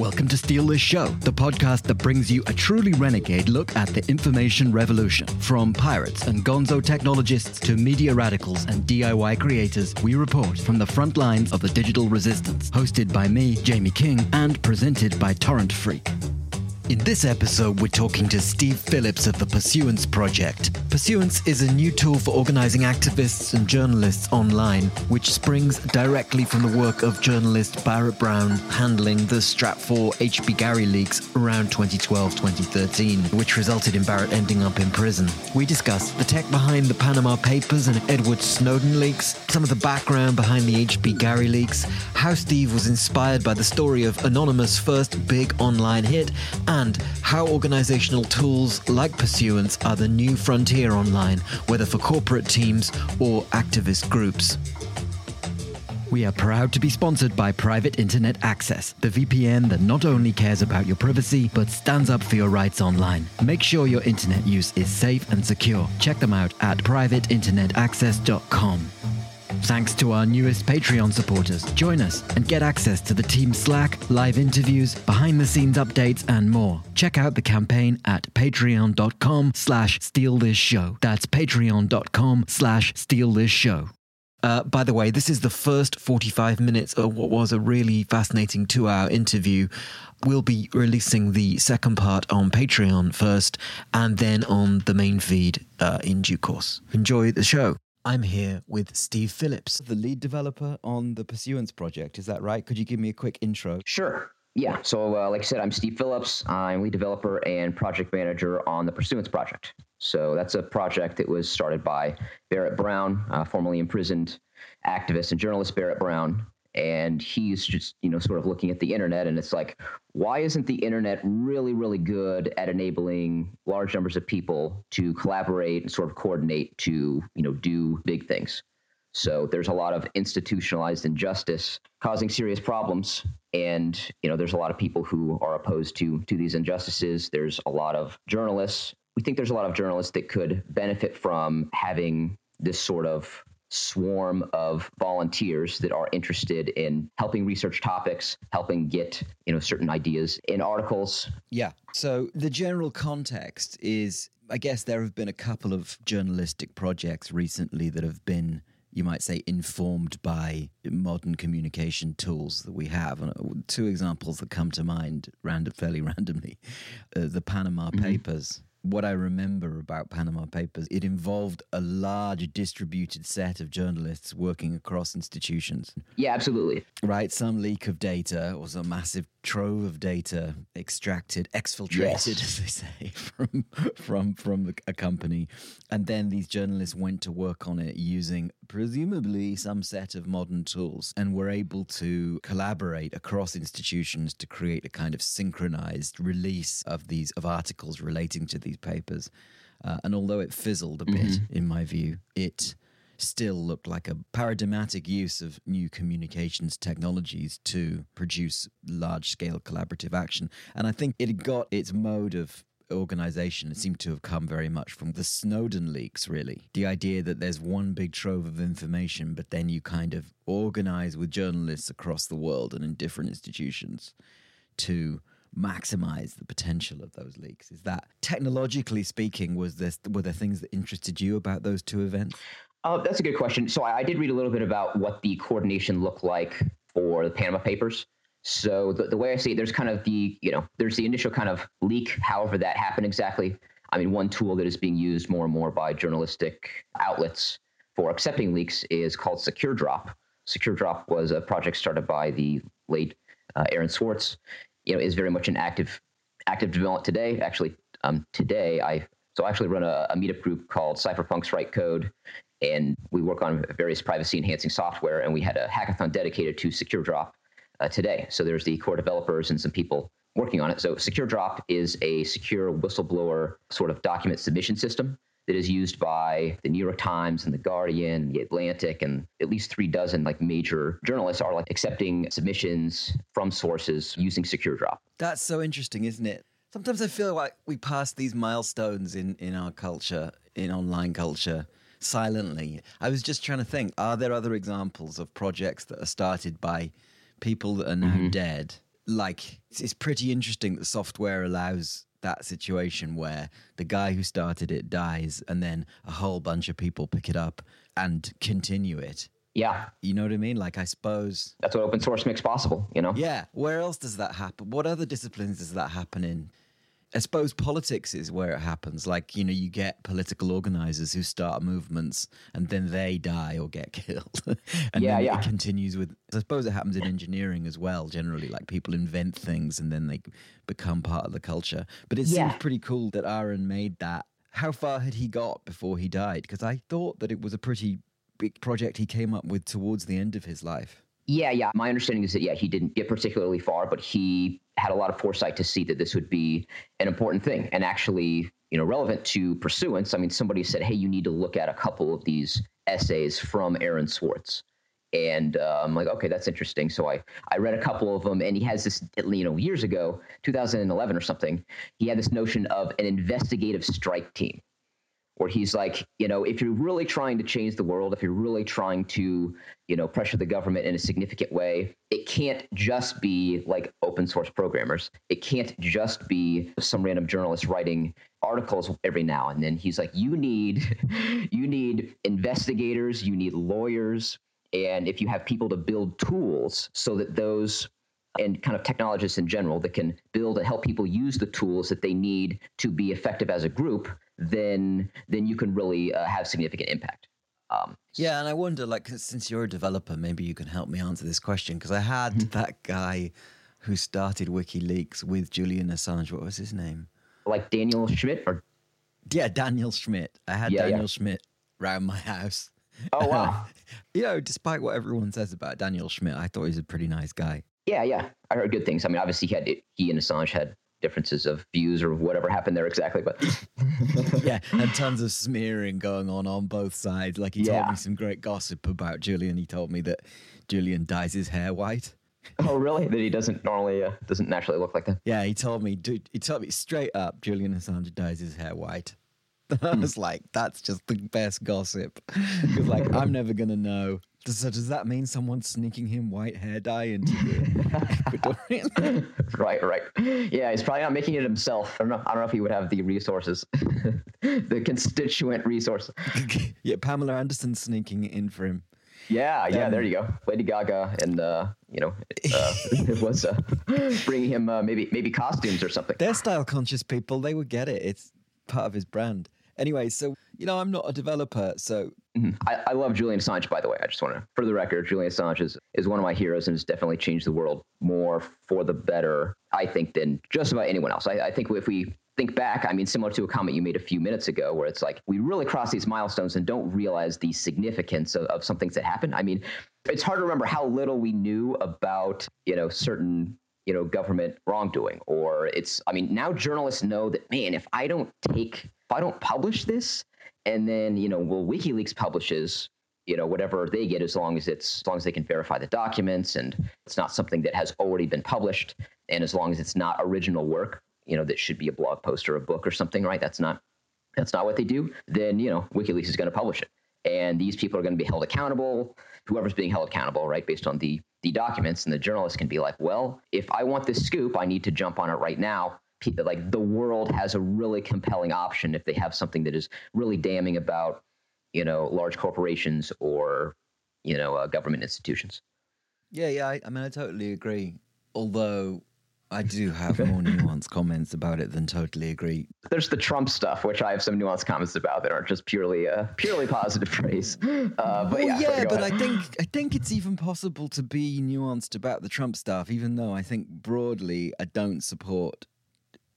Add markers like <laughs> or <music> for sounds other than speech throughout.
Welcome to Steal This Show, the podcast that brings you a truly renegade look at the information revolution. From pirates and gonzo technologists to media radicals and DIY creators, we report from the front lines of the digital resistance. Hosted by me, Jamie King, and presented by Torrent Freak. In this episode, we're talking to Steve Phillips of the Pursuance Project. Pursuance is a new tool for organizing activists and journalists online, which springs directly from the work of journalist Barrett Brown handling the Stratfor HB Gary leaks around 2012 2013, which resulted in Barrett ending up in prison. We discuss the tech behind the Panama Papers and Edward Snowden leaks, some of the background behind the HB Gary leaks, how Steve was inspired by the story of Anonymous' first big online hit, and and how organizational tools like Pursuance are the new frontier online, whether for corporate teams or activist groups. We are proud to be sponsored by Private Internet Access, the VPN that not only cares about your privacy, but stands up for your rights online. Make sure your internet use is safe and secure. Check them out at privateinternetaccess.com. Thanks to our newest Patreon supporters. Join us and get access to the team Slack, live interviews, behind the scenes updates, and more. Check out the campaign at patreon.com slash steal this show. That's patreon.com slash steal this show. Uh, by the way, this is the first 45 minutes of what was a really fascinating two hour interview. We'll be releasing the second part on Patreon first and then on the main feed uh, in due course. Enjoy the show. I'm here with Steve Phillips, the lead developer on the Pursuance project. Is that right? Could you give me a quick intro? Sure. Yeah. So, uh, like I said, I'm Steve Phillips. I'm lead developer and project manager on the Pursuance project. So, that's a project that was started by Barrett Brown, uh, formerly imprisoned activist and journalist Barrett Brown, and he's just you know sort of looking at the internet and it's like why isn't the internet really really good at enabling large numbers of people to collaborate and sort of coordinate to you know do big things? So there's a lot of institutionalized injustice causing serious problems and you know there's a lot of people who are opposed to to these injustices. There's a lot of journalists. We think there's a lot of journalists that could benefit from having this sort of swarm of volunteers that are interested in helping research topics, helping get, you know, certain ideas in articles. Yeah. So the general context is I guess there have been a couple of journalistic projects recently that have been you might say informed by modern communication tools that we have. And uh, two examples that come to mind random, fairly <laughs> randomly uh, the Panama mm-hmm. Papers what I remember about Panama Papers, it involved a large distributed set of journalists working across institutions. Yeah, absolutely. Right? Some leak of data was a massive trove of data extracted, exfiltrated, yes. <laughs> as they say, from from from a company, and then these journalists went to work on it using presumably some set of modern tools, and were able to collaborate across institutions to create a kind of synchronized release of these of articles relating to these papers. Uh, and although it fizzled a bit, mm-hmm. in my view, it still looked like a paradigmatic use of new communications technologies to produce large scale collaborative action. And I think it got its mode of organization it seemed to have come very much from the Snowden leaks, really. The idea that there's one big trove of information, but then you kind of organize with journalists across the world and in different institutions to maximize the potential of those leaks. Is that technologically speaking, was this were there things that interested you about those two events? Uh, that's a good question. So I, I, did read a little bit about what the coordination looked like for the Panama Papers. So the, the way I see it, there's kind of the you know there's the initial kind of leak. However, that happened exactly. I mean, one tool that is being used more and more by journalistic outlets for accepting leaks is called Secure Drop. Secure Drop was a project started by the late uh, Aaron Swartz. You know, is very much an active active development today. Actually, um, today I so I actually run a, a meetup group called Cypherpunks Write Code, and we work on various privacy enhancing software. And we had a hackathon dedicated to Secure Drop uh, today. So there's the core developers and some people working on it. So Secure Drop is a secure whistleblower sort of document submission system that is used by the New York Times and the Guardian, the Atlantic, and at least three dozen like major journalists are like accepting submissions from sources using Secure Drop. That's so interesting, isn't it? Sometimes I feel like we pass these milestones in in our culture, in online culture silently. I was just trying to think: Are there other examples of projects that are started by people that are now mm-hmm. dead, like it's, it's pretty interesting that software allows that situation where the guy who started it dies and then a whole bunch of people pick it up and continue it. Yeah. You know what I mean? Like, I suppose. That's what open source makes possible, you know? Yeah. Where else does that happen? What other disciplines does that happen in? I suppose politics is where it happens. Like, you know, you get political organizers who start movements and then they die or get <laughs> killed. and yeah, then yeah. it continues with, I suppose it happens in engineering as well, generally. Like, people invent things and then they become part of the culture. But it Yeah. seems pretty cool that Aaron made that. How far had he got before he died? Because I thought that it was a pretty big project he came up with towards the end of his life. Yeah, yeah. My understanding is that yeah, he didn't get particularly far, but he had a lot of foresight to see that this would be an important thing and actually, you know, relevant to pursuance. I mean, somebody said, "Hey, you need to look at a couple of these essays from Aaron Swartz." And uh, I'm like, okay, that's interesting. So I, I read a couple of them, and he has this, you know, years ago, 2011 or something, he had this notion of an investigative strike team where he's like, you know, if you're really trying to change the world, if you're really trying to, you know, pressure the government in a significant way, it can't just be like open source programmers. It can't just be some random journalist writing articles every now and then. He's like, you need, <laughs> you need investigators, you need lawyers, and if you have people to build tools so that those and kind of technologists in general that can build and help people use the tools that they need to be effective as a group, then then you can really uh, have significant impact. Um, Yeah, and I wonder, like, since you're a developer, maybe you can help me answer this question because I had that guy who started WikiLeaks with Julian Assange. What was his name? like Daniel Schmitt or Yeah, Daniel Schmitt. I had Yeah, yeah. Daniel Schmitt round my house. oh wow <laughs> You know, despite what everyone says about Daniel Schmitt, I thought he was a pretty nice guy. yeah yeah I heard good things. I mean obviously he had he and Assange had differences of views or whatever happened there exactly, but <laughs> yeah, and tons of smearing going on on both sides. Like he told me some great gossip about Julian. He told me that Julian dyes his hair white. <laughs> oh really that he doesn't normally uh, doesn't naturally look like that. Yeah, he told me. Dude, he told me straight up. Julian Assange dyes his hair white. <laughs> I was like, that's just the best gossip. <laughs> Because like, I'm never gonna know. So does that mean someone's sneaking him white hair dye into Ecuadorian? <laughs> right, right. Yeah, he's probably not making it himself. I don't know. I don't know if he would have the resources, the constituent resource. yeah, Pamela Anderson sneaking it in for him. Yeah, yeah. Um, there you go. Lady Gaga, and uh, you know, uh, it was uh, bringing him uh, maybe maybe costumes or something. They're style conscious people. They would get it. It's part of his brand. Anyway, so you know, I'm not a developer, so Mhm. I, I love Julian Assange, by the way. I just want to, for the record, Julian Assange is, is one of my heroes and has definitely changed the world more for the better, I think, than just about anyone else. I, I think if we think back, I mean, similar to a comment you made a few minutes ago, where it's like we really cross these milestones and don't realize the significance of, of some things that happen. I mean, it's hard to remember how little we knew about, you know, certain you know government wrongdoing or it's i mean now journalists know that man if i don't take if i don't publish this and then you know well wikileaks publishes you know whatever they get as long as it's as long as they can verify the documents and it's not something that has already been published and as long as it's not original work you know that should be a blog post or a book or something right? That's not that's not what they do then you know wikileaks is going to publish it and these people are going to be held accountable whoever's being held accountable right based on the the documents and the journalist can be like well if i want this scoop i need to jump on it right now like the world has a really compelling option if they have something that is really damning about you know large corporations or you know uh, government institutions yeah, yeah. I, I mean, I totally agree. Although I do have more <laughs> nuanced comments about it than totally agree. there's the trump stuff which i have some nuanced comments about that aren't just purely uh, purely positive praise <gasps> uh, but well, yeah, yeah, but ahead. I think I think it's even possible to be nuanced about the Trump stuff, even though I think broadly I don't support.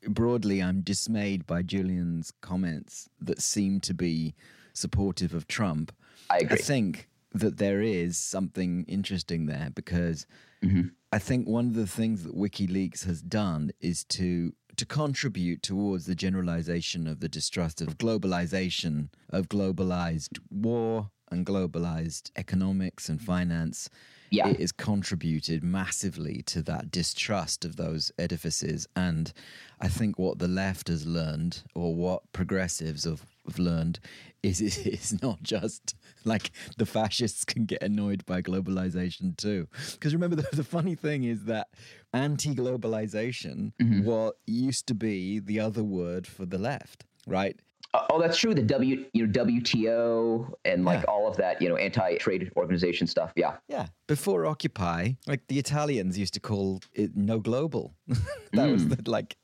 Broadly, I'm dismayed by Julian's comments that seem to be supportive of Trump. I I think that there is something interesting there because Mhm. I think one of the things that WikiLeaks has done is to to contribute towards the generalization of the distrust of globalization, of globalized war and globalized economics and finance. Yeah. It has contributed massively to that distrust of those edifices. And I think what the left has learned, or what progressives of have learned is <laughs> it's not just like the fascists can get annoyed by globalization too. Because remember, <laughs> the, the, funny thing is that anti-globalization mm-hmm. what used to be the other word for the left, right? Uh, oh, that's true. The W, you know, WTO and like yeah. all of that, you know, anti-trade organization stuff. Yeah. Yeah. Before Occupy, like the Italians used to call it no global. <laughs> that mm. was the, like.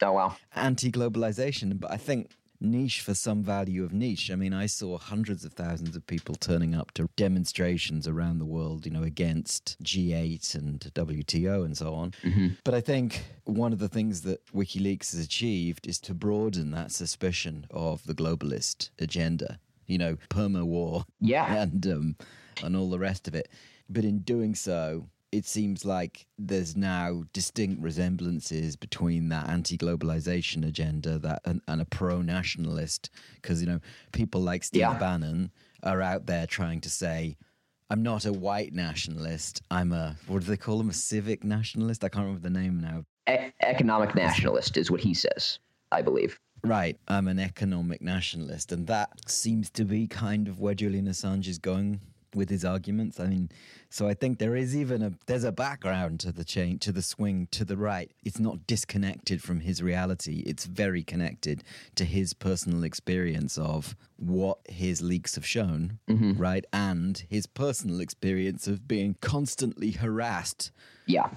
Oh wow. Anti-globalization, but I think niche for some value of niche. I mean, I saw hundreds of thousands of people turning up to demonstrations around the world, you know, against G8 and WTO and so on. Mm-hmm. But I think one of the things that WikiLeaks has achieved is to broaden that suspicion of the globalist agenda. You know, perma war, yeah, and um, and all the rest of it. But in doing so, it seems like there's now distinct resemblances between that anti-globalization agenda that and, and a pro-nationalist because you know people like Steve yeah. Bannon are out there trying to say I'm not a white nationalist I'm a what do they call him a civic nationalist? I can't remember the name now. E- economic nationalist is what he says I believe. Right, I'm an economic nationalist, and that seems to be kind of where Julian Assange is going with his arguments. I mean, so I think there is even a there's a background to the change to the swing to the right. It's not disconnected from his reality. It's very connected to his personal experience of what his leaks have shown, mm-hmm. right? And his personal experience of being constantly harassed. Yeah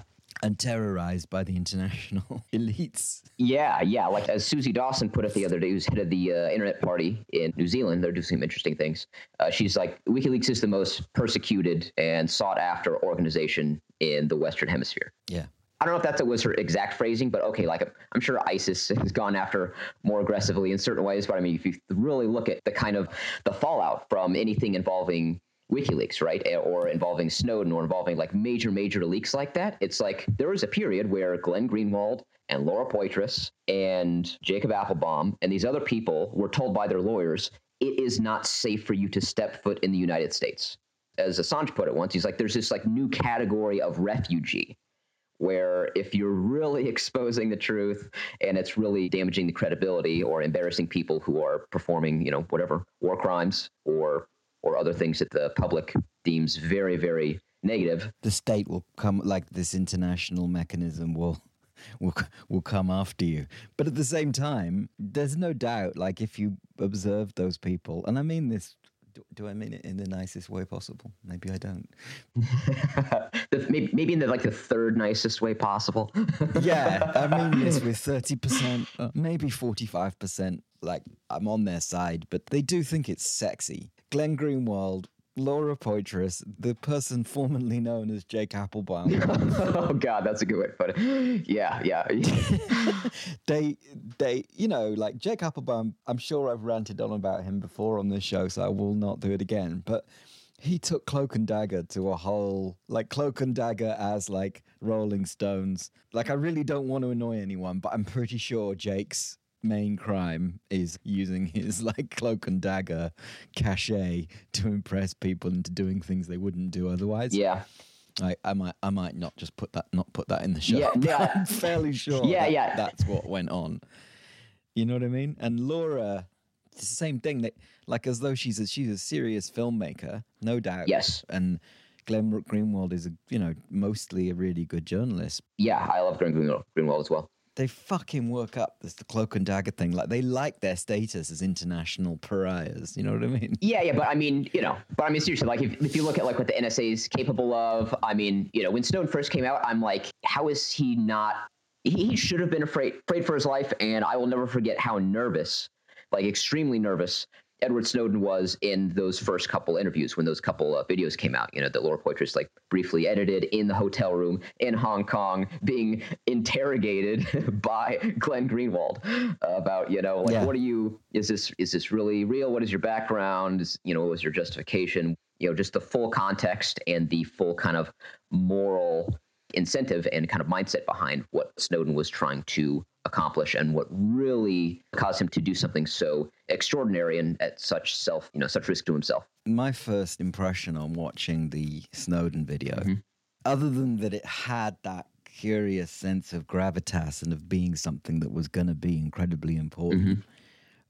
and terrorized by the international <laughs> elites. Yeah, yeah. Like as Suzie Dawson put it the other day, who's head of the uh, Internet Party in New Zealand, they're doing some interesting things. Uh, she's like, WikiLeaks is the most persecuted and sought after organization in the Western Hemisphere. Yeah. I don't know if that was her exact phrasing, but okay, like I'm sure ISIS has gone after more aggressively in certain ways. But I mean, if you really look at the kind of the fallout from anything involving WikiLeaks, right? Eh, or involving Snowden or involving like major, major leaks like that. It's like there was a period where Glenn Greenwald and Laura Poitras and Jacob Appelbaum and these other people were told by their lawyers, it is not safe for you to step foot in the United States. As Assange put it once, he's like, there's this like new category of refugee where if you're really <laughs> exposing the truth and it's really damaging the credibility or embarrassing people who are performing, you know, whatever war crimes or or other things that the public deems very, very negative. The state will come, like this international mechanism will will will come after you. But at the same time, there's no doubt. Like if you observe those people, and I mean this. Do, do I mean it in the nicest way possible? Maybe I don't. <laughs> maybe, maybe in the like the third nicest way possible. <laughs> yeah, I mean this with thirty percent, uh, maybe forty-five percent. Like I'm on their side, but they do think it's sexy Glenn Greenwald, Laura Poitras, the person formerly known as Jake Appelbaum. <laughs> oh God, that's a good way to put it. Yeah, yeah. <laughs> they, they, you know, like Jake Appelbaum. I'm sure I've ranted on about him before on this show, so I will not do it again. But he took Cloak and Dagger to a whole, like Cloak and Dagger as like Rolling Stones. Like I really don't want to annoy anyone, but I'm pretty sure Jake's main crime is using his <laughs> like cloak and dagger cachet to impress people into doing things they wouldn't do otherwise. Yeah. I, I might I might not just put that not put that in the show. Yeah, <laughs> yeah. I'm fairly sure. Yeah, that, yeah. That's what went on. You know what I mean? And Laura, it's the same thing. That like as though she's a she's a serious filmmaker, no doubt. Yes. And Glenn Greenwald is a you know mostly a really good journalist. Yeah, I love Glenn Greenwald as well they fucking work up this the cloak and dagger thing. Like they like their status as international pariahs. You know what I mean? Yeah, yeah. But <laughs> I mean, you know, but I mean, seriously, like if, if you look at like what the NSA is capable of, I mean, you know, when Snowden first came out, I'm like, how is he not? He should have been afraid, afraid for his life. And I will never forget how nervous, like extremely nervous Edward Snowden was in those first couple interviews when those couple of videos came out. You know, that Laura Poitras like briefly edited in the hotel room in Hong Kong, being interrogated <laughs> by Glenn Greenwald about you know like yeah. what are you? Is this is this really real? What is your background? Is, you know, what was your justification? You know, just the full context and the full kind of moral incentive and kind of mindset behind what Snowden was trying to accomplish and what really caused him to do something so extraordinary and at such self, you know, such risk to himself. My first impression on watching the Snowden video, mm-hmm. other than that it had that curious sense of gravitas and of being something that was going to be incredibly important, mm-hmm.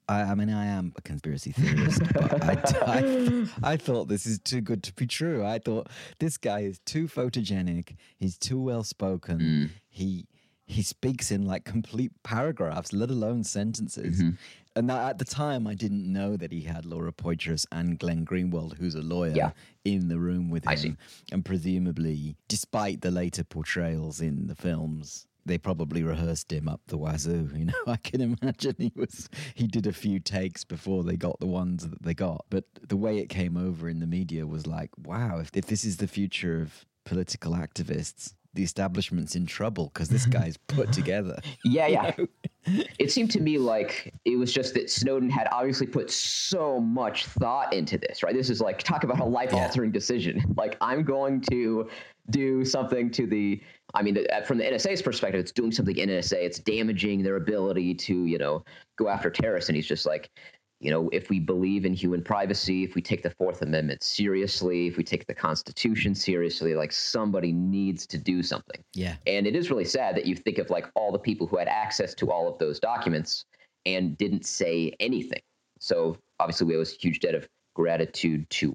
I, I mean, I am a conspiracy theorist, <laughs> but I, I, I thought this is too good to be true. I thought this guy is too photogenic. He's too well spoken. Mm. He he speaks in like complete paragraphs, let alone sentences. Mm-hmm. And that, at the time, I didn't know that he had Laura Poitras and Glenn Greenwald, who's a lawyer, Yeah. in the room with him. And presumably, despite the later portrayals in the films, they probably rehearsed him up the wazoo. <laughs> You know, I can imagine he was he did a few takes before they got the ones that they got. But the way it came over in the media was like, wow, if, if this is the future of political activists, the establishment's in trouble because this <laughs> guy's put together. <laughs> Yeah, yeah. <laughs> it seemed to me like it was just that Snowden had obviously put so much thought into this, right? This is like talk about a life altering decision. Like I'm going to do something to the I mean, uh, from the NSA's perspective, it's doing something NSA. It's damaging their ability to, you know, go after terrorists. And he's just like, you know, if we believe in human privacy, if we take the Fourth Amendment seriously, if we take the Constitution seriously, like somebody needs to do something. Yeah. And it is really sad that you think of like all the people who had access to all of those documents and didn't say anything. So obviously, we owe a huge debt of gratitude to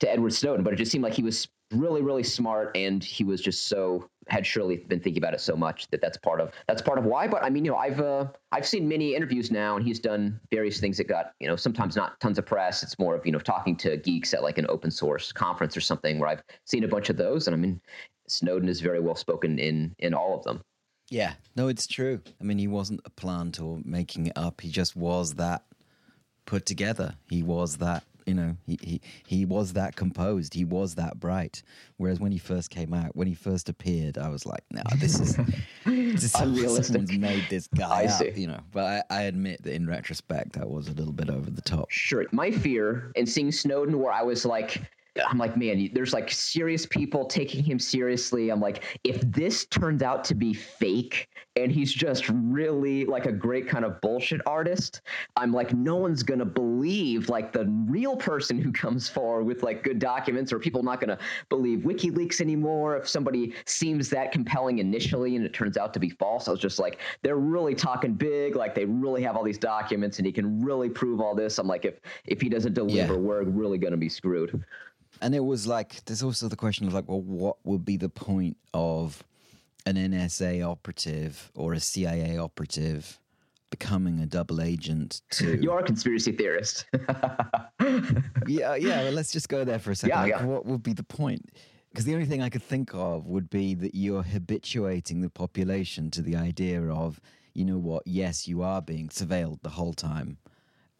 to Edward Snowden. But it just seemed like he was really, really smart, and he was just so had surely been thinking about it so much that that's part of that's part of why. But I mean, you know, I've uh, I've seen many interviews now, and he's done various things that got you know sometimes not tons of press. It's more of you know talking to geeks at like an open source conference or something where I've seen a bunch of those, and I mean, Snowden is very well spoken in in all of them. Yeah, no, it's true. I mean, he wasn't a plant or making it up. He just was that put together. He was that, you know, he, he, he was that composed. He was that bright. Whereas when he first came out, when he first appeared, I was like, no, this is, <laughs> this is Unrealistic. Someone's made this guy I up, see. you know. But I, I admit that in retrospect, that was a little bit over the top. Sure. My fear in seeing Snowden, where I was like, I'm like, man, there's like serious people taking him seriously. I'm like, if this turns out to be fake and he's just really like a great kind of bullshit artist, I'm like, no one's gonna believe like the real person who comes forward with like good documents, or people not gonna believe WikiLeaks anymore if somebody seems that compelling initially and it turns out to be false. I was just like, they're really talking big, like they really have all these documents and he can really prove all this. I'm like, if if he doesn't deliver, Yeah. we're really gonna be screwed. And it was like, there's also the question of like, well, what would be the point of an NSA operative or a CIA operative becoming a double agent to <laughs> You are a conspiracy theorist. <laughs> yeah, yeah. Well, let's just go there for a second. Yeah, like, yeah. What would be the point? Because the only thing I could think of would be that you're habituating the population to the idea of, you know what? Yes, you are being surveilled the whole time,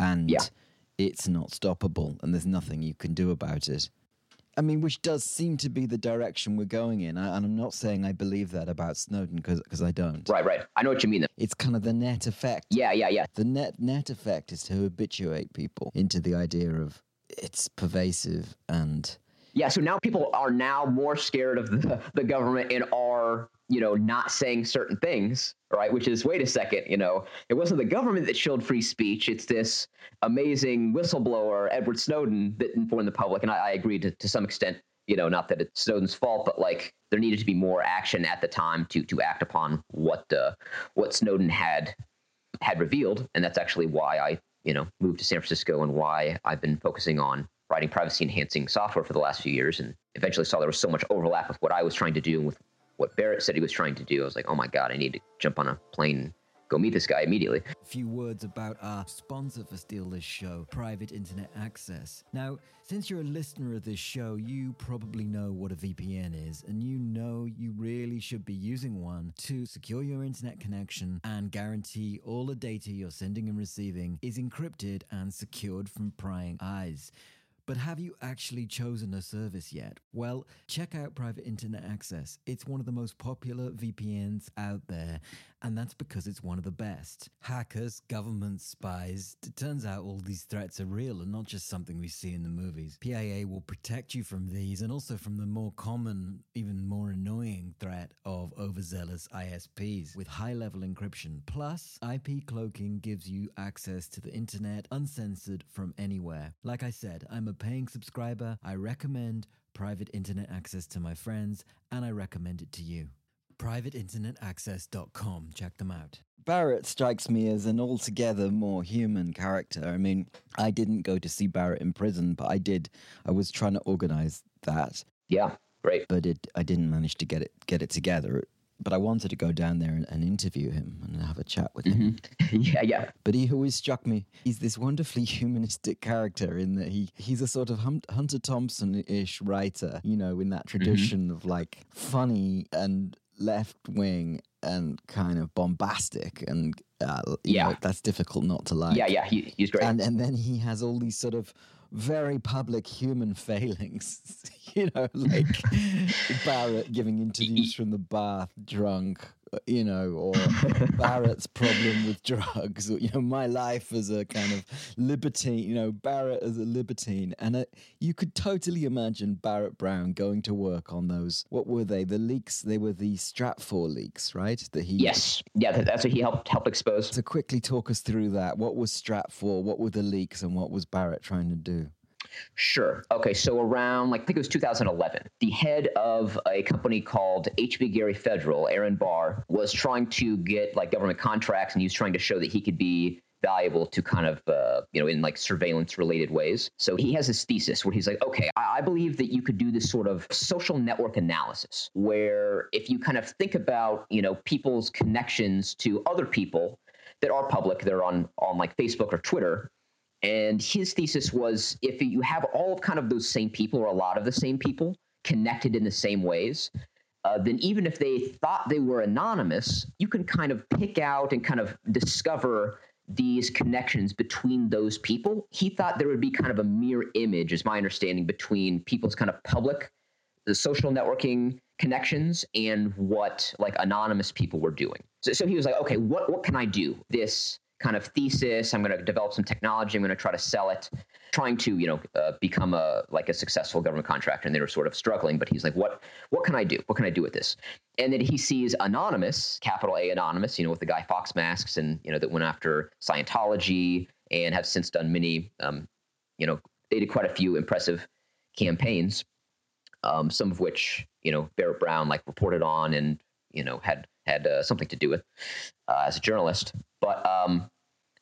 and Yeah. it's not stoppable, and there's nothing you can do about it. I mean, which does seem to be the direction we're going in. I, and I'm not saying I believe that about Snowden because I don't. right, right. I know what you mean. Though. It's kind of the net effect. Yeah, yeah, yeah. The net net effect is to habituate people into the idea of it's pervasive and Yeah, so now people are now more scared of the, <laughs> the government and are, you know, not saying certain things, right? Which is, wait a second, you know, it wasn't the government that shielded free speech. It's this amazing whistleblower, Edward Snowden, that informed the public. And I, I agree to, to some extent, you know, not that it's Snowden's fault, but like there needed to be more action at the time to to act upon what uh, what Snowden had had revealed, and that's actually why I, you know, moved to San Francisco and why I've been focusing on writing privacy enhancing software for the last few years, and eventually saw there was so much overlap with what I was trying to do and with what Barrett said he was trying to do. I was like, oh my god, I need to jump on a plane, go meet this guy immediately. A few words about our sponsor for Steal This Show, Private Internet Access. Now, since you're a listener of this show, you probably know what a VPN is, and you know you really should be using one to secure your internet connection and guarantee all the data you're sending and receiving is encrypted and secured from prying eyes. But have you actually chosen a service yet? Well, check out Private Internet Access. It's one of the most popular VPNs out there, and that's because it's one of the best. Hackers, government spies, it turns out all these threats are real and not just something we see in the movies. PIA will protect you from these and also from the more common, even more annoying threat of overzealous ISPs with high level encryption. Plus, IP cloaking gives you access to the internet uncensored from anywhere. Like I said, I'm a paying subscriber. I recommend private internet access to my friends, and I recommend it to you. privateinternetaccess.com. Check them out. Barrett strikes me as an altogether more human character. I mean, I didn't go to see Barrett in prison, but I did. I was trying to organize that. Yeah, great. But it, I didn't manage to get it get it together but I wanted to go down there and, and, interview him and have a chat with him. Mm-hmm. <laughs> yeah, yeah. But he always struck me. He's this wonderfully <laughs> humanistic character in that he he's a sort of Hunter Thompson ish writer, you know, in that mm-hmm. tradition mm-hmm. of like funny and left wing and kind of bombastic and uh, yeah, know, that's difficult not to like. Yeah, yeah, he, he's great. And and then he has all these sort of very public human <laughs> failings. <laughs> you know, like Barrett giving interviews from the bath drunk, you know, or <laughs> Barrett's problem with drugs, or, you know, my life as a kind of libertine, you know, Barrett as a libertine. And uh, you could totally imagine Barrett Brown going to work on those. What were they? The leaks, they were the Stratfor leaks, right? That he. Yes. Yeah, that's what he helped help expose. So quickly talk us through that. What was Stratfor? What were the leaks? And what was Barrett trying to do? Sure. Okay. So around, like, I think it was 2011, the head of a company called HB Gary Federal, Aaron Barr, was trying to get like government contracts, and he was trying to show that he could be valuable to kind of uh, you know in like surveillance related ways so he has this thesis where he's like okay I-, I believe that you could do this sort of social network analysis where if you kind of think about you know people's connections to other people that are public they're on on like facebook or twitter and his thesis was if you have all of kind of those same people or a lot of the same people connected in the same ways, uh, then even if they thought they were anonymous, you can kind of pick out and kind of discover these connections between those people. He thought there would be kind of a mirror image, is my understanding, between people's kind of public, the social networking connections and what like anonymous people were doing. So, so he was like, okay, what what can I do? This kind of thesis. I'm going to develop some technology. I'm going to try to sell it, trying to you know uh, become a like a successful government contractor. And they were sort of struggling, but he's like, what what can I do? What can I do with this? And then he sees Anonymous, capital A Anonymous, you know, with the Guy Fawkes masks, and you know that went after Scientology and have since done many, um, you know, they did quite a few impressive campaigns. Um, some of which you know Barrett Brown like reported on and you know had had uh, something to do with uh, as a journalist. But um,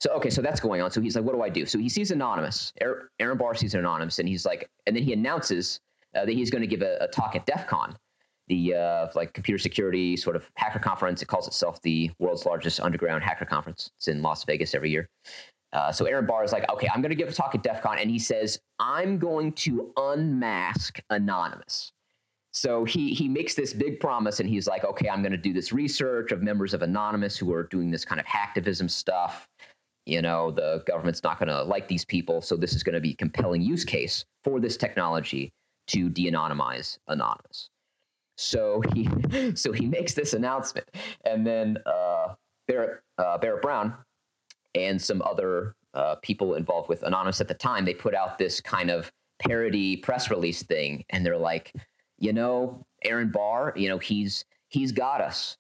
so okay, so that's going on. So he's like, "What do I do?" So he sees anonymous. Aaron Barr sees anonymous, and he's like, and then he announces uh, that he's going to give a, a, talk at DEF CON, the uh, like computer security sort of hacker conference. It calls itself the world's largest underground hacker conference. It's in Las Vegas every year. Uh, so Aaron Barr is like, okay, I'm going to give a talk at DEF CON, and he says, I'm going to unmask Anonymous. So he he makes this big promise, and he's like, okay, I'm going to do this research of members of Anonymous who are doing this kind of hacktivism stuff. You know, the government's not going to like these people, so this is going to be a compelling use case for this technology to de-anonymize Anonymous. So he <laughs> so he makes this announcement, and then uh, Barrett uh, Barrett Brown and some other uh, people involved with Anonymous at the time, they put out this kind of parody press release thing, and they're like you know, Aaron Barr, you know, he's he's got us.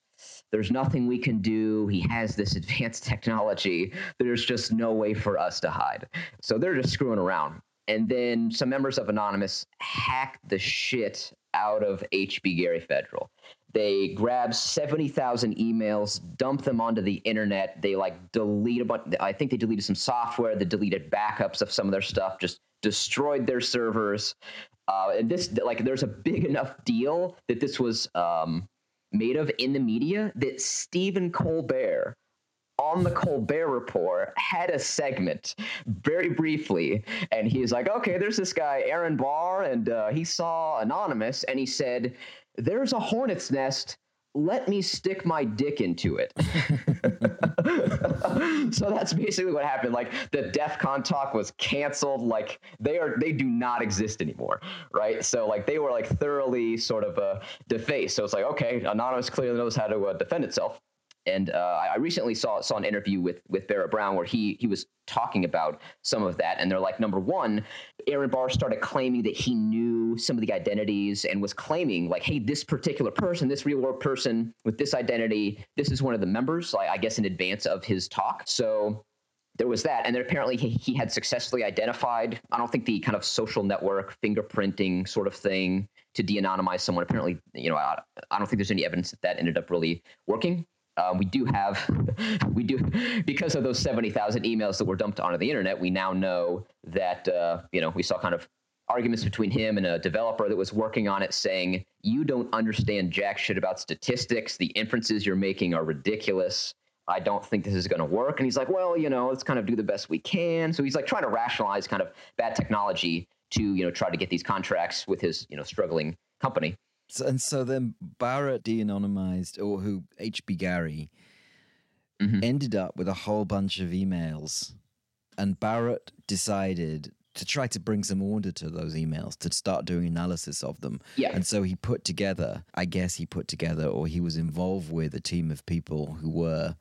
There's nothing we can do. He has this <laughs> advanced technology. There's just no way for us to hide. So they're just screwing around. And then some members of Anonymous hacked the shit out of HB Gary Federal. They grabbed 70,000 emails, dumped them onto the internet. They like delete a bunch. I think they deleted some software. They deleted backups of some of their stuff, just destroyed their servers. Uh, and this, like, there's a big <laughs> enough deal that this was um, made of in the media that Stephen Colbert on the Colbert Report had a segment very briefly, and he's like, "Okay, there's this guy Aaron Barr, and uh, he saw Anonymous, and he said." There's a hornet's nest let me stick my dick into it. <laughs> so that's basically what happened. Like the DEF CON talk was canceled. Like they are, they do not exist anymore, right? So like they were like thoroughly sort of uh, defaced. So it's like okay, Anonymous clearly knows how to uh, defend itself. And uh, I recently saw saw an interview with with Barrett Brown where he he was talking about some of that, and they're like, number one, Aaron Barr started claiming that he knew some of the identities and was claiming like, hey, this particular person, this real world person with this identity, this is one of the members. Like, I guess in advance of his talk, so there was that, and then apparently he, he had successfully identified. I don't think the kind of social network fingerprinting sort of thing to de-anonymize someone. Apparently, you know, I, I don't think there's any evidence that that ended up really working. Um, we do have, <laughs> we do, because of those 70,000 emails that were dumped onto the internet, we now know that, uh, you know, we saw kind of arguments between him and a developer that was working on it saying, you don't understand jack shit about statistics. The inferences you're making are ridiculous. I don't think this is going to work. And he's like, well, you know, let's kind of do the best we can. So he's like trying to rationalize kind of bad technology to, you know, try to get these contracts with his, you know, struggling company. So, and so then Barrett de-anonymized, or who HB Gary mm-hmm. ended up with a whole bunch of emails, and Barrett decided to try to bring some order to those emails to start doing analysis of them. Yeah. And so he put together, I guess he put together, or he was involved with a team of people who were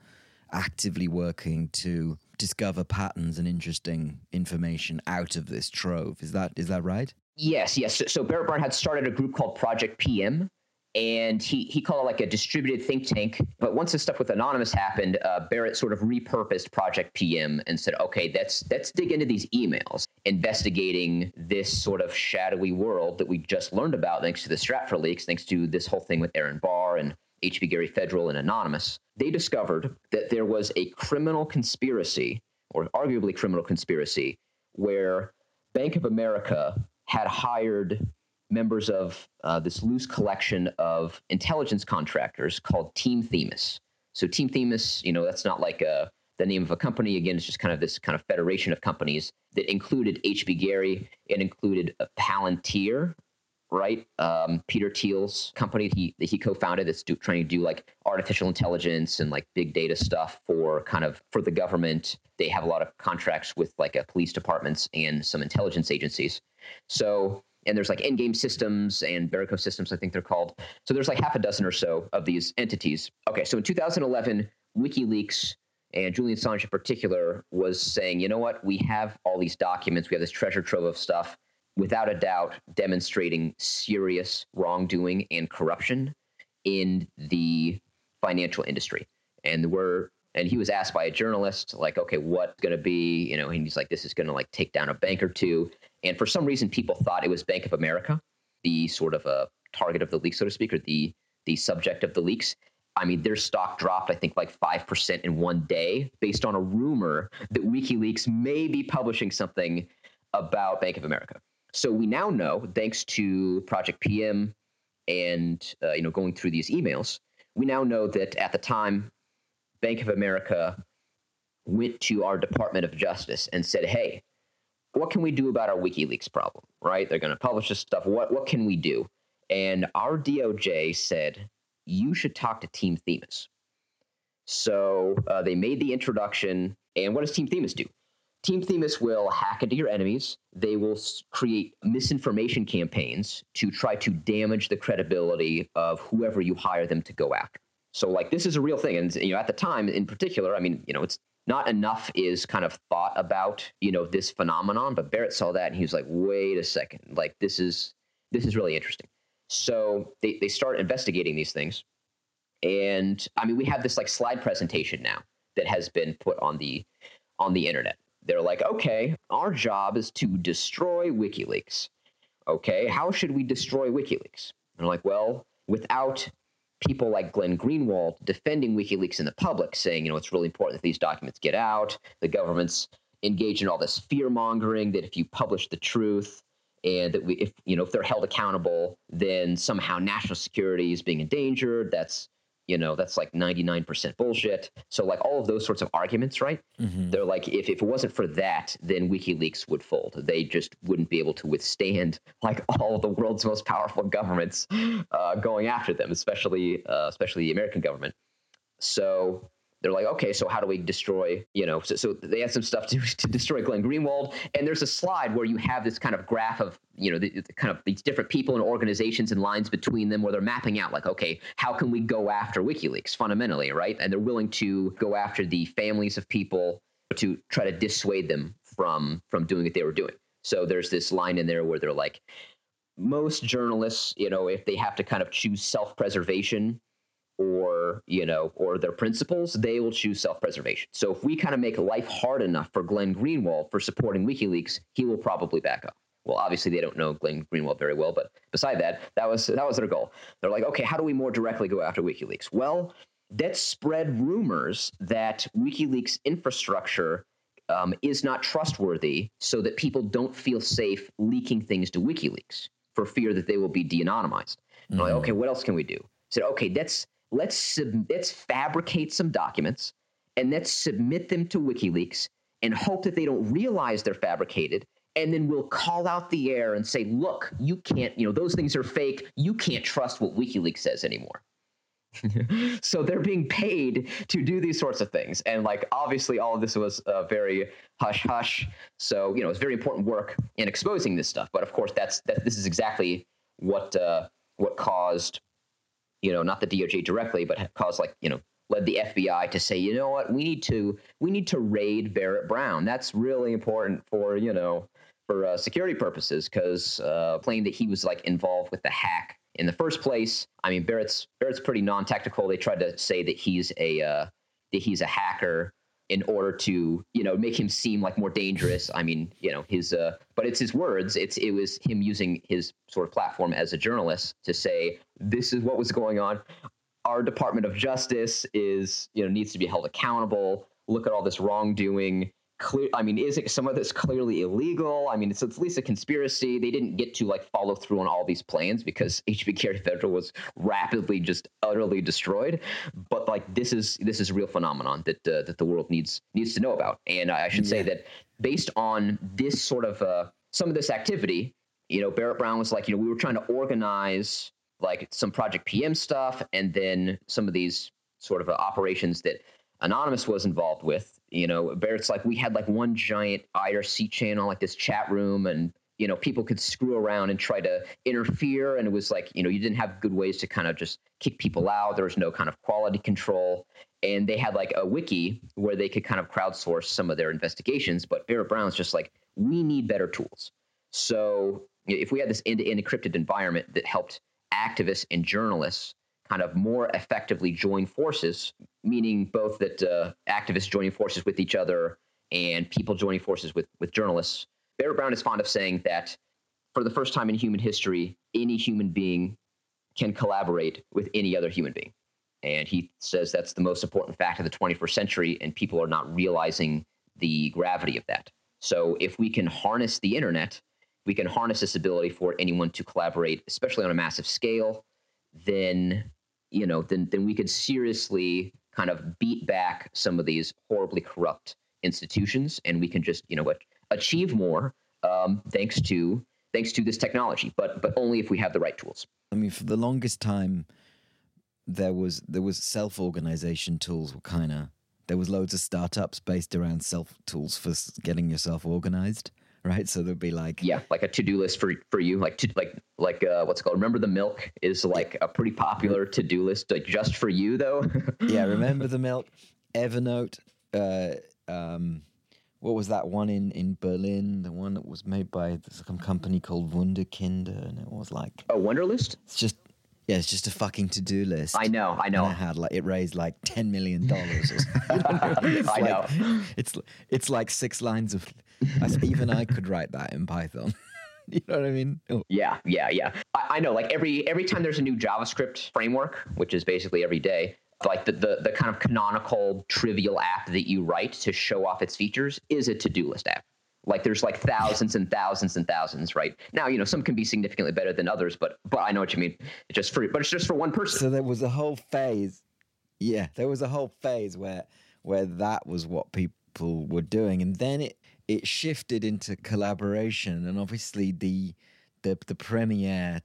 actively working to discover patterns and interesting information out of this trove. Is that is that right? Yes, yes. So, so Barrett Brown had started a group called Project PM, and he he called it like a distributed think tank. But once the stuff with Anonymous happened, uh, Barrett sort of repurposed Project PM and said, "Okay, let's let's dig into these emails, investigating this sort of shadowy world that we just learned about thanks to the Stratfor leaks, thanks to this whole thing with Aaron Barr and HB Gary Federal and Anonymous." They discovered that there was a criminal conspiracy, or arguably criminal conspiracy, where Bank of America had hired members of uh, this loose collection of intelligence contractors called Team Themis. So Team Themis, you know, that's not like a, uh, the name of a company. Again, it's just kind of this kind of federation of companies that included HB Gary. It included a Palantir, right? Um, Peter Thiel's company he, that he co-founded that's do, trying to do like artificial intelligence and like big data stuff for kind of for the government. They have a lot of contracts with like a police departments and some intelligence agencies. So and there's like Endgame Systems and Veracode Systems, I think they're called. So there's like half a dozen or so of these entities. Okay, so in 2011, WikiLeaks and Julian Assange in particular was saying, you know what, we have all these documents, we have this treasure trove of stuff, without a doubt demonstrating serious wrongdoing and corruption in the financial industry. And we're and he was asked by a journalist like okay what's going to be? You know and he's like this is going to like take down a bank or two. And for some reason people thought it was bank of america the sort of a target of the leak so to speak or the the subject of the leaks. I mean their stock dropped i think like 5% in one day based on a rumor that wikileaks may be publishing something about bank of america so we now know thanks to project pm and uh, you know going through these emails we now know that at the time Bank of America went to our Department of Justice and said, "Hey, what can we do about our WikiLeaks problem?" Right? They're going to publish this stuff. What what can we do? And our DOJ said, "You should talk to Team Themis." So uh, they made the introduction. And what does Team Themis do? Team Themis will hack into your enemies. They will create misinformation campaigns to try to damage the credibility of whoever you hire them to go after. So like this is a real thing, and you know at the time in particular, I mean you know it's not enough is kind of thought about you know this phenomenon, but Barrett saw that and he was like, wait a second, like this is this is really interesting. So they they start investigating these things, and I mean we have this like slide presentation now that has been put on the on the internet. They're like, okay, our job is to destroy WikiLeaks. Okay, how should we destroy WikiLeaks? And I'm like, well, without people like Glenn Greenwald defending WikiLeaks in the public, saying, you know, it's really important that these documents get out. The government's engaged in all this fear mongering that if you publish the truth and that we, if you know, if they're held accountable, then somehow national security is being endangered. That's you know that's like 99% bullshit. So like all of those sorts of arguments right? Mm-hmm. they're like if, if it wasn't for that then wikileaks would fold. They just wouldn't be able to withstand like <laughs> all the world's most powerful governments uh, going after them especially uh, especially the american government. So they're like, okay, so how do we destroy, you know, so, so they had some stuff to, <laughs> to destroy Glenn Greenwald. And there's a slide where you have this kind of graph of, you know, the, the kind of these different people and organizations and lines between them where they're mapping out like, okay, how can we go after WikiLeaks fundamentally, right? And they're willing to go after the families of people to try to dissuade them from from doing what they were doing. So there's this line in there where they're like, most journalists, you know, if they have to kind of choose self-preservation or you know or their principles they will choose self-preservation. So if we kind of make life hard enough for glenn greenwald for supporting wikileaks he will probably back up. Well obviously they don't know glenn greenwald very well but beside that that was that was their goal. They're like okay how do we more directly go after wikileaks? Well let's spread rumors that wikileaks infrastructure um, is not trustworthy so that people don't feel safe leaking things to wikileaks for fear that they will be de-anonymized. Mm-hmm. like okay what else can we do? Said okay let's let's sub- let's fabricate some documents and let's submit them to WikiLeaks and hope that they don't realize they're fabricated. And then we'll call out the air and say, look, you can't, you know, those things are fake. You can't trust what WikiLeaks says anymore. <laughs> so they're being paid to do these sorts of things. And like, obviously, all of this was uh, very hush hush. So, you know, it's very important work in exposing this stuff. But of course, that's that. This is exactly what uh, what caused you know, not the DOJ directly, but caused like, you know, led the FBI to say, you know what, we need to we need to raid Barrett Brown. That's really important for you know for uh, security purposes because uh, claimed that he was like involved with the hack in the first place. I mean, Barrett's Barrett's pretty non-technical. They tried to say that he's a uh, that he's a hacker in order to you know make him seem like more dangerous. I mean you know his uh but it's his words. It's it was him using his sort of platform as a journalist to say this is what was going on. Our department of justice is you know needs to be held accountable. Look at all this wrongdoing clear i mean is it some of this clearly illegal? I mean it's, at least a conspiracy. They didn't get to like follow through on all these plans because <laughs> hb HBGary federal was rapidly just utterly destroyed. But like this is this is a real phenomenon that uh, that the world needs needs to know about. And i should yeah. say that based on this sort of uh, some of this activity you know barrett brown was like you know we were trying to organize like some project pm stuff and then some of these sort of uh, operations that anonymous was involved with you know, Barrett's like we had like one giant IRC channel, like this chat room, and you know, people could screw around and try to interfere, and it was like you know, you didn't have good ways to kind of just kick people out. There was no kind of quality control, and they had like a wiki where they could kind of crowdsource some of their investigations. But Barrett Brown's just like, we need better tools. So if we had this end-to-end encrypted environment that helped activists and journalists kind of more effectively join forces, meaning both that uh, activists joining forces with each other and people joining forces with, with journalists. Barrett Brown is fond of saying that for the first time in human history, any human being can collaborate with any other human being. And he says that's the most important fact of the 21st century, and people are not realizing the gravity of that. So if we can harness the internet, we can harness this ability for anyone to collaborate, especially on a massive scale, then you know, then then we could seriously kind of beat back some of these horribly corrupt institutions, and we can just you know achieve more um, thanks to thanks to this technology. But but only if we have the right tools. I mean, for the longest time, there was there was self organization tools were kind of there was loads of startups based around self tools for getting yourself organized right? So there'd be like yeah, like a to do list for for you, like to, like like uh, what's called. Remember the milk is like a pretty popular to do list, like just for you though. <laughs> yeah, remember the milk, Evernote. Uh, um, what was that one in in Berlin? The one that was made by some company called Wunderkinder, and it was like oh Wunderlist. It's just yeah, it's just a fucking to do list. I know, I know. And it had like it raised like ten million dollars. <laughs> <laughs> I like, know. It's it's like six lines of. even I could write that in Python. <laughs> you know what I mean? Oh. Yeah, yeah, yeah. I, I, know. Like every every time there's a new JavaScript framework, which is basically every day, like the, the the kind of canonical trivial app that you write to show off its features is a to do list app. Like there's like thousands and thousands and thousands, right? Now, you know, some can be significantly better than others, but but I know what you mean. It's just for but it's just for one person. So there was a whole phase. Yeah, there was a whole phase where where that was what people were doing. And then it it shifted into collaboration and obviously the the the premier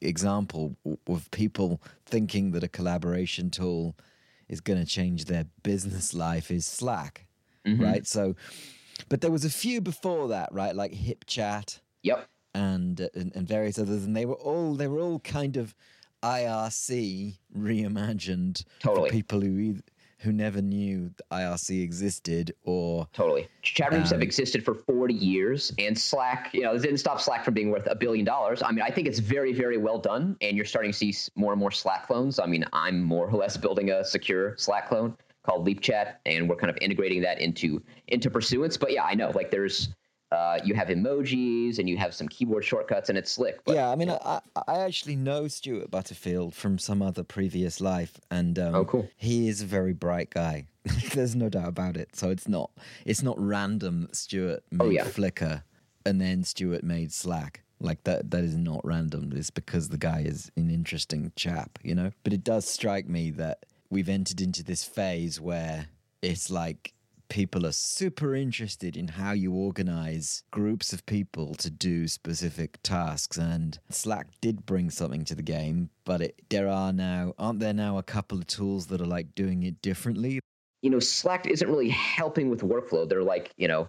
example of people thinking that a collaboration tool is going to change their business life is Slack, mm-hmm. right? So but there was a few before that, right? Like HipChat. Yep. And, uh, and, and various others, and they were all they were all kind of IRC reimagined totally. for people who who never knew the IRC existed or totally chat rooms Um, have existed for 40 years and slack you know it didn't stop slack from being worth a billion dollars i mean i think it's very very well done and you're starting to see more and more slack clones i mean i'm more or less building a secure slack clone called leap chat and we're kind of integrating that into into pursuance but yeah i know like there's uh, you have emojis and you have some keyboard shortcuts and it's slick but yeah, I mean, I, I actually know Stuart Butterfield from some other previous life, and um, Oh, cool. He is a very bright guy. <laughs> There's no doubt about it. So it's not it's not random that Stuart made Oh, yeah. Flickr and then Stuart made Slack. Like that that is not random. It's because the guy is an interesting chap, you know. But it does strike me that we've entered into this phase where it's like people are super interested in how you organize groups of people to do specific tasks and slack did bring something to the game but it, there are now aren't there now a couple of tools that are like doing it differently you know, Slack isn't really helping with workflow. They're like, you know,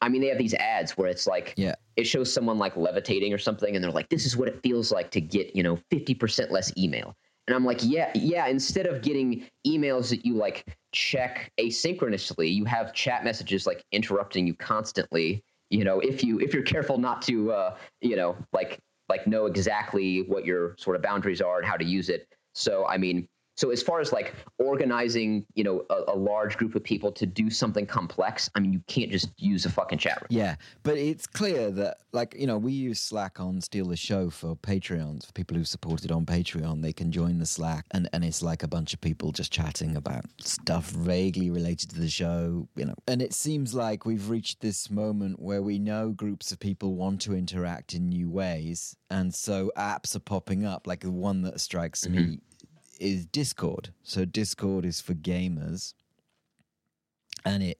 I mean, they have these ads where it's like, yeah it shows someone like levitating or something, and they're like, this is what it feels like to get, you know, 50% less email. And I'm like, yeah, yeah, instead of getting emails that you like check asynchronously, you have chat messages like interrupting you constantly. You know, if you if you're careful not to uh, you know, like like know exactly what your sort of boundaries are and how to use it. So I mean, so as far as like organizing, you know, a, a large group of people to do something complex, I mean, you can't just use a fucking chat room. yeah but it's clear that like you know we use slack on steal the show for patreons. For people who support it on patreon they can join the slack and and it's like a bunch of people just chatting about stuff vaguely related to the show you know. And it seems like we've reached this moment where we know groups of people want to interact in new ways and so apps are popping up like the one that strikes me mm-hmm. Is discord so discord is for gamers and it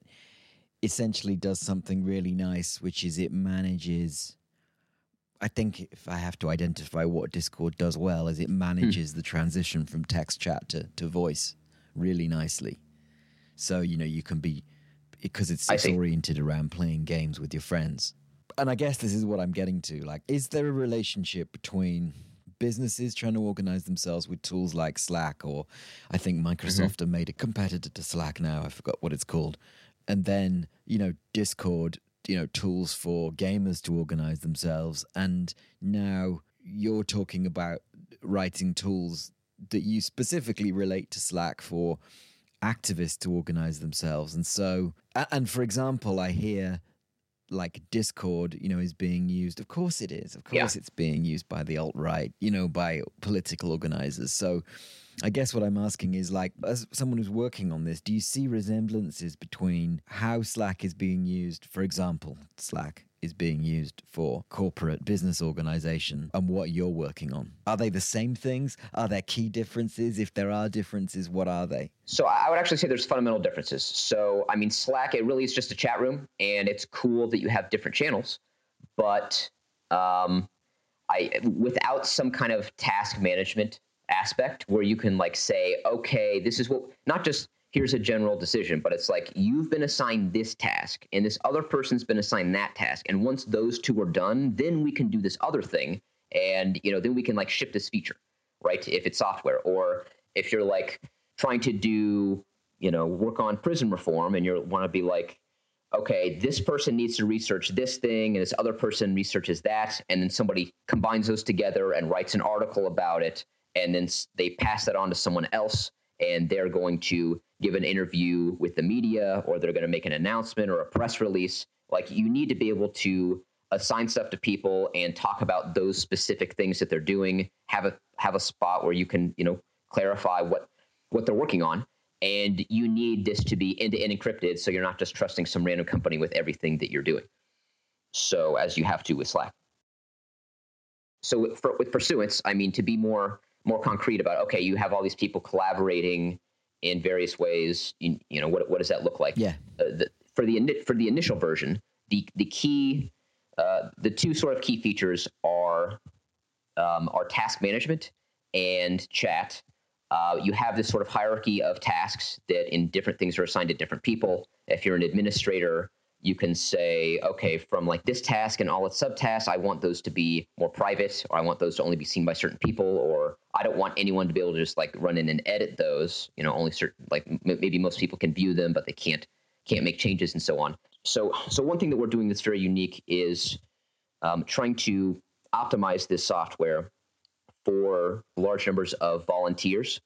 essentially does something really nice, which is it manages. I think if I have to identify what Discord does well, is it hmm. manages the transition from text chat to, to voice really nicely. So you know you can be because it's, it's oriented around playing games with your friends. And I guess this is what I'm getting to. Like, is there a relationship between businesses trying to organize themselves with tools like Slack, or I think mm-hmm. Microsoft have made a competitor to Slack now. I forgot what it's called. And then, you know, Discord, you know, tools for gamers to organize themselves. And now you're talking about writing tools that you specifically relate to Slack for activists to organize themselves. And so, and for example, I hear like Discord, you know, is being used. Of course it is. Of Yeah. course it's being used by the alt right, you know, by political organizers. So I guess what I'm asking is like, as someone who's working on this, do you see resemblances between how Slack is being used, for example, Slack is being used for corporate business organization and what you're working on? Are they the same things? Are there key differences? If there are differences, what are they? So I would actually say there's fundamental differences. So I mean, Slack it really is just a chat room, and it's cool that you have different channels, but um, I without some kind of task management aspect where you can like say, okay, this is what not just here's a general decision, but it's like you've been assigned this task, and this other person's been assigned that task, and once those two are done, then we can do this other thing, and you know then we can like ship this feature, right? If it's software, or if you're like trying to do you know work on prison reform and you want to be like okay this person needs to research this thing and this other person researches that and then somebody combines those together and writes an article about it and then they pass that on to someone else and they're going to give an interview with the media or they're going to make an announcement or a press release. Like you need to be able to assign stuff to people and talk about those specific things that they're doing. Have a have a spot where you can you know clarify what what they're working on. And you need this to be end-to-end encrypted so you're not just trusting some random company with everything that you're doing. So as you have to with slack. So with, for, with pursuance i mean to be more more concrete about okay you have all these people collaborating in various ways you, you know what, what does that look like Yeah. uh, the, for the for the initial version the the key uh, the two sort of key features are um, are task management and chat uh, you have this sort of hierarchy of tasks that in different things are assigned to different people. If you're an administrator, you can say, okay, from like this task and all its subtasks, I want those to be more private, or I want those to only be seen by certain people, or I don't want anyone to be able to just like run in and edit those. You know, only certain like m- maybe most people can view them, but they can't can't make changes and so on. So, so one thing that we're doing that's very unique is um, trying to optimize this software for large numbers of volunteers.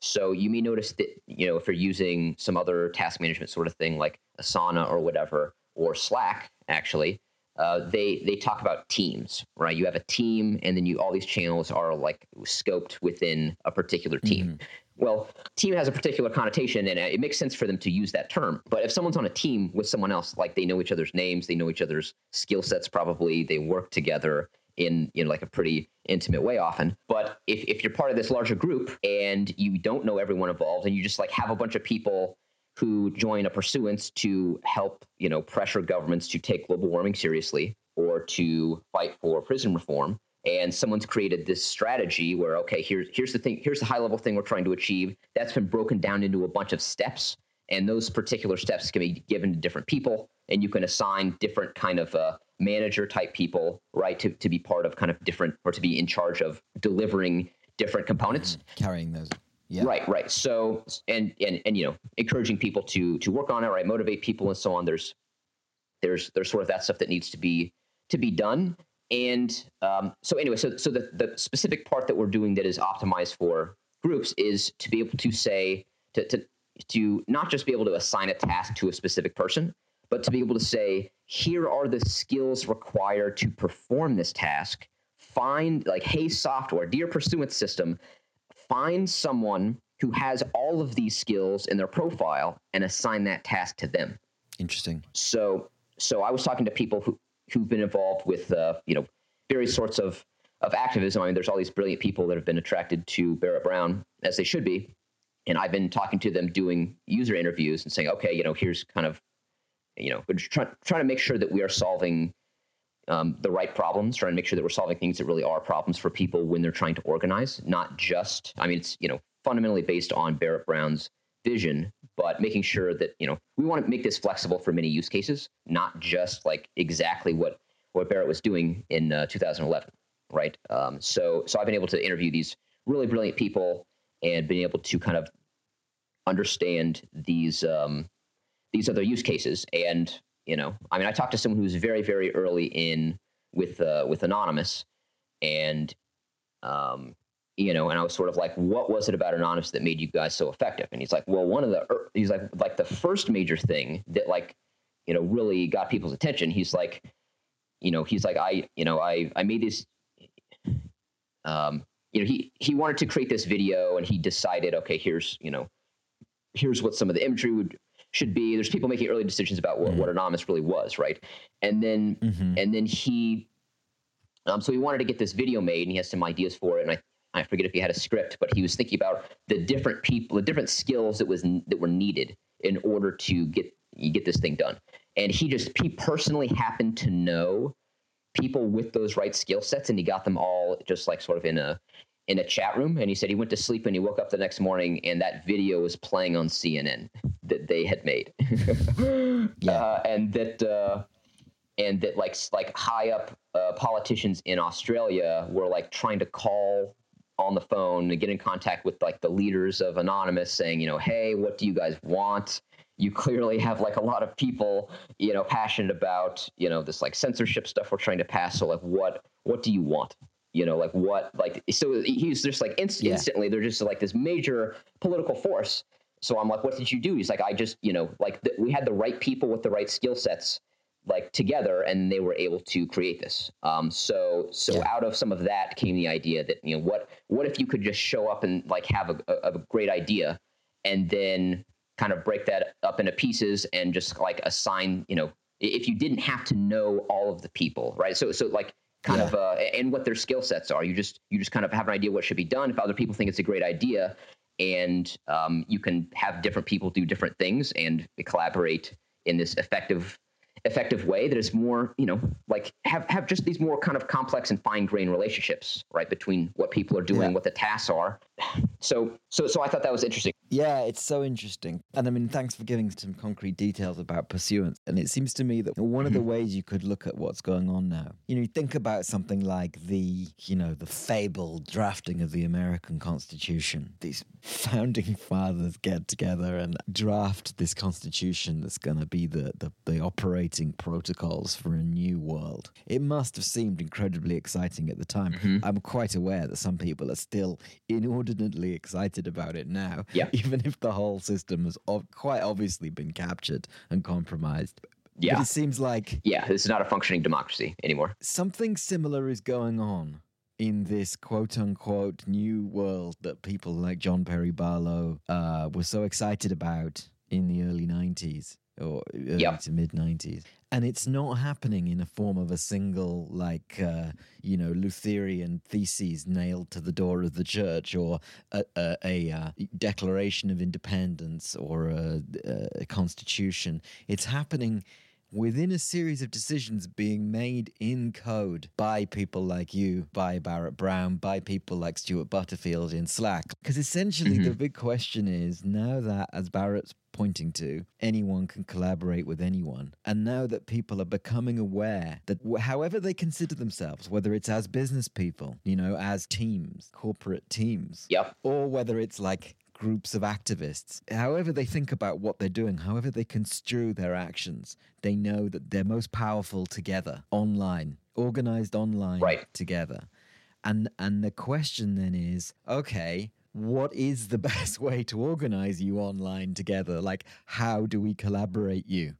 So you may notice that you know if you're using some other task management sort of thing like Asana or whatever, or Slack, actually, uh, they they talk about teams, right? You have a team, and then you all these channels are like scoped within a particular team. Mm-hmm. Well, team has a particular connotation, and it makes sense for them to use that term. But if someone's on a team with someone else, like they know each other's names, they know each other's skill sets, probably they work together in you know like a pretty intimate way often but if, if you're part of this larger group and you don't know everyone involved and you just like have a bunch of people who join a pursuance to help, you know, pressure governments to take global warming seriously or to fight for prison reform. And someone's created this strategy where, okay, here's here's the thing, here's the high level thing we're trying to achieve. That's been broken down into a bunch of steps, and those particular steps can be given to different people, and you can assign different kind of uh, manager type people, right, to to be part of kind of different or to be in charge of delivering different components, carrying those yeah. Right, right. So and and and you know, encouraging people to to work on it, right? Motivate people and so on. There's there's there's sort of that stuff that needs to be to be done. And um, so anyway, so so the the specific part that we're doing that is optimized for groups is to be able to say to to to not just be able to assign a task to a specific person, but to be able to say, here are the skills required to perform this task. Find like, hey, software, dear pursuance system, find someone who has all of these skills in their profile and assign that task to them. Interesting. So, so I was talking to people who who've been involved with, uh, you know, various sorts of of activism. I mean, there's all these brilliant people that have been attracted to Barrett Brown as they should be, and I've been talking to them, doing user interviews, and saying, okay, you know, here's kind of, you know, we're trying trying to make sure that we are solving um, the right problems, trying to make sure that we're solving things that really are problems for people when they're trying to organize, not just, I mean, it's, you know, fundamentally based on Barrett Brown's vision, but making sure that, you know, we want to make this flexible for many use cases, not just like exactly what, what Barrett was doing in uh, 2011, right? Um, so, so I've been able to interview these really brilliant people and been able to kind of understand these, um, these other use cases. And you know, I mean, I talked to someone who was very, very early in with uh, with Anonymous, and um, you know, and I was sort of like, what was it about Anonymous that made you guys so effective? And he's like, well, one of the he's like like the first major thing that like you know really got people's attention. He's like, you know, he's like, I you know, I I made this. Um, you know, he he wanted to create this video, and he decided, okay, here's you know, here's what some of the imagery would should be. There's people making early decisions about what, mm-hmm. what anonymous really was, right? And then mm-hmm. and then he, um, so he wanted to get this video made, and he has some ideas for it. And I I forget if he had a script, but he was thinking about the different people, the different skills that was that were needed in order to get get this thing done. And he just he personally happened to know people with those right skill sets, and he got them all just like sort of in a in a chat room and he said he went to sleep and he woke up the next morning and that video was playing on CNN that they had made. <laughs> yeah. Uh, and that uh, and that like like high up uh, politicians in Australia were like trying to call on the phone and get in contact with like the leaders of Anonymous saying, you know, hey, what do you guys want? You clearly have like a lot of people, you know, passionate about, you know, this like censorship stuff we're trying to pass. So like what what do you want? You know like what like so he's just like inst- yeah. instantly they're just like this major political force so i'm like what did you do he's like i just you know like th- we had the right people with the right skill sets like together and they were able to create this um, so so yeah. out of some of that came the idea that you know what what if you could just show up and like have a, a, a great idea and then kind of break that up into pieces and just like assign you know if you didn't have to know all of the people right so so like kind yeah. of uh, and what their skill sets are. You just you just kind of have an idea what should be done. If other people think it's a great idea, and um, you can have different people do different things and collaborate in this effective effective way that is more you know like have have just these more kind of complex and fine grained relationships right between what people are doing yeah. what the tasks are <sighs> so so so I thought that was interesting. Yeah, it's so interesting. And I mean, thanks for giving some concrete details about pursuance. And it seems to me that one of the mm-hmm. ways you could look at what's going on now, you know, you think about something like the, you know, the fabled drafting of the American Constitution. These <laughs> founding fathers get together and draft this constitution that's going to be the, the, the operating protocols for a new world. It must have seemed incredibly exciting at the time. Mm-hmm. I'm quite aware that some people are still inordinately excited about it now. Yeah <laughs> even if the whole system has quite obviously been captured and compromised. Yeah. But it seems like. Yeah, this is not a functioning democracy anymore. Something similar is going on in this quote unquote new world that people like John Perry Barlow uh, were so excited about in the early 90s or early yep. to mid 90s and it's not happening in a form of a single like uh, you know lutheran theses nailed to the door of the church or a, a, a uh, declaration of independence or a, a constitution it's happening within a series of decisions being made in code by people like you, by Barrett Brown, by people like Stuart Butterfield in Slack. Because essentially, mm-hmm. the big question is now that, as Barrett's pointing to, anyone can collaborate with anyone. And now that people are becoming aware that however they consider themselves, whether it's as business people, you know, as teams, corporate teams, yep. or whether it's like groups of activists. However, they think about what they're doing, however, they construe their actions, they know that they're most powerful together, online, organized online right. together. And, and the question then is okay, what is the <laughs> best way to organize you online together? Like, how do we collaborate you?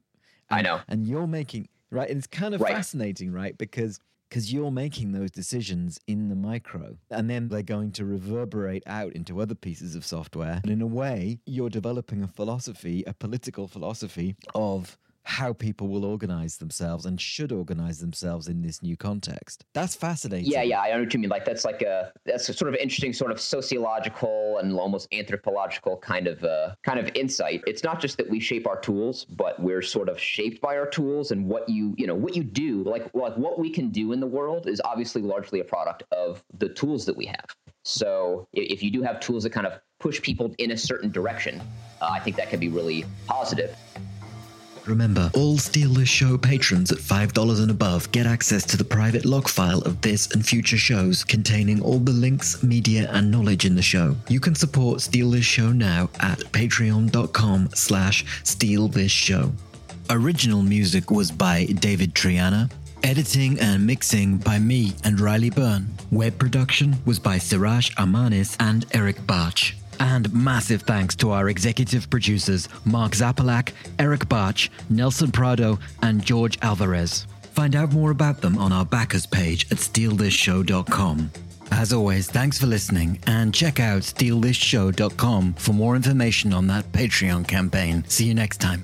And, I know. And you're making, right? And it's kind of right. fascinating, right? Because because you're making those decisions in the micro and then they're going to reverberate out into other pieces of software. And in a way, you're developing a philosophy, a political philosophy of how people will organize themselves and should organize themselves in this new context. That's fascinating. Yeah, yeah, I know what you mean. Like that's like a that's a sort of interesting sort of sociological and almost anthropological kind of uh, kind of insight. It's not just that we shape our tools, but we're sort of shaped by our tools and what you you know what you do like like what we can do in the world is obviously largely a product of the tools that we have. So if you do have tools that kind of push people in a certain direction, uh, I think that can be really positive. Remember, all Steal This Show patrons at $5 and above get access to the private log file of this and future shows containing all the links, media, and knowledge in the show. You can support Steal This Show now at patreon.com slash steal this show. Original music was by David Triana. Editing and mixing by me and Riley Byrne. Web production was by Siraj Amanis and Eric Bach. And massive thanks to our executive producers, Mark Zapalak, Eric Bach, Nelson Prado, and George Alvarez. Find out more about them on our backers page at stealthisshow.com. As always, thanks for listening and check out stealthisshow.com for more information on that Patreon campaign. See you next time.